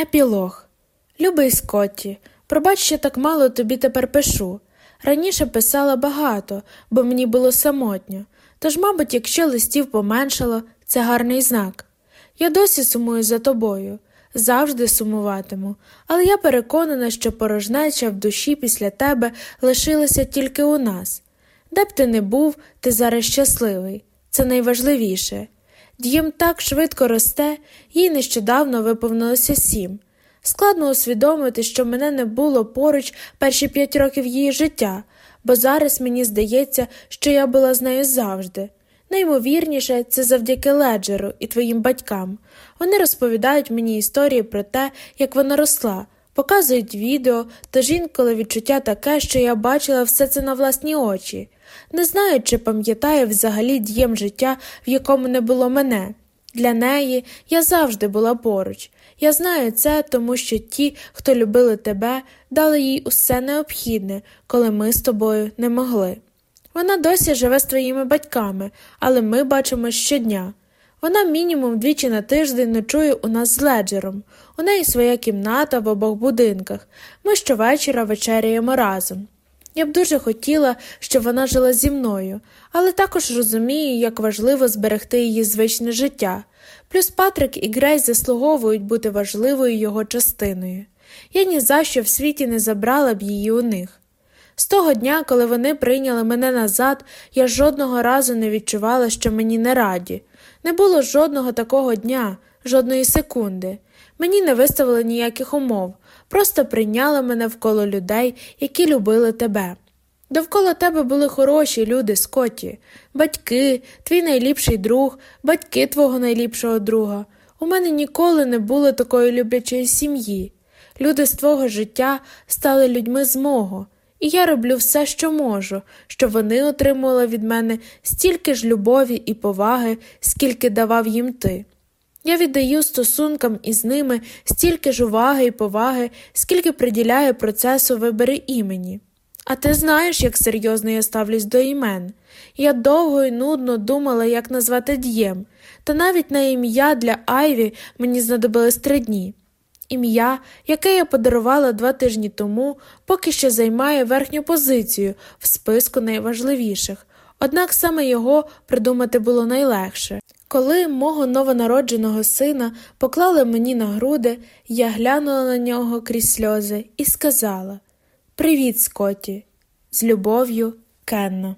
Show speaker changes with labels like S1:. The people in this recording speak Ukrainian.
S1: Епілог. Любий Скотті, пробач, що так мало тобі тепер пишу. Раніше писала багато, бо мені було самотньо. Тож, мабуть, якщо листів поменшало, це гарний знак. Я досі сумую за тобою, завжди сумуватиму, але я переконана, що порожнеча в душі після тебе лишилася тільки у нас. Де б ти не був, ти зараз щасливий. Це найважливіше. Дієм так швидко росте, їй нещодавно виповнилося сім. Складно усвідомити, що мене не було поруч перші п'ять років її життя, бо зараз мені здається, що я була з нею завжди. Наймовірніше, це завдяки леджеру і твоїм батькам. Вони розповідають мені історії про те, як вона росла, показують відео, тож інколи відчуття таке, що я бачила все це на власні очі. Не знаю, чи пам'ятаю взагалі дієм життя, в якому не було мене. Для неї я завжди була поруч. Я знаю це, тому що ті, хто любили тебе, дали їй усе необхідне, коли ми з тобою не могли. Вона досі живе з твоїми батьками, але ми бачимо щодня. Вона мінімум двічі на тиждень ночує у нас з леджером. У неї своя кімната в обох будинках. Ми щовечора вечеряємо разом. Я б дуже хотіла, щоб вона жила зі мною, але також розумію, як важливо зберегти її звичне життя. Плюс Патрик і Грейс заслуговують бути важливою його частиною. Я ні за що в світі не забрала б її у них. З того дня, коли вони прийняли мене назад, я жодного разу не відчувала, що мені не раді. Не було жодного такого дня, жодної секунди. Мені не виставили ніяких умов, просто прийняли мене вколо людей, які любили тебе. Довкола тебе були хороші люди, Скотті, батьки, твій найліпший друг, батьки твого найліпшого друга. У мене ніколи не було такої люблячої сім'ї. Люди з твого життя стали людьми з мого, і я роблю все, що можу, щоб вони отримували від мене стільки ж любові і поваги, скільки давав їм ти. Я віддаю стосункам із ними стільки ж уваги і поваги, скільки приділяю процесу вибори імені. А ти знаєш, як серйозно я ставлюсь до імен. Я довго і нудно думала, як назвати дієм, та навіть на ім'я для Айві мені знадобилось три дні. Ім'я, яке я подарувала два тижні тому, поки що займає верхню позицію в списку найважливіших, однак саме його придумати було найлегше. Коли мого новонародженого сина поклали мені на груди, я глянула на нього крізь сльози і сказала Привіт, Скотті! З любов'ю, Кенна.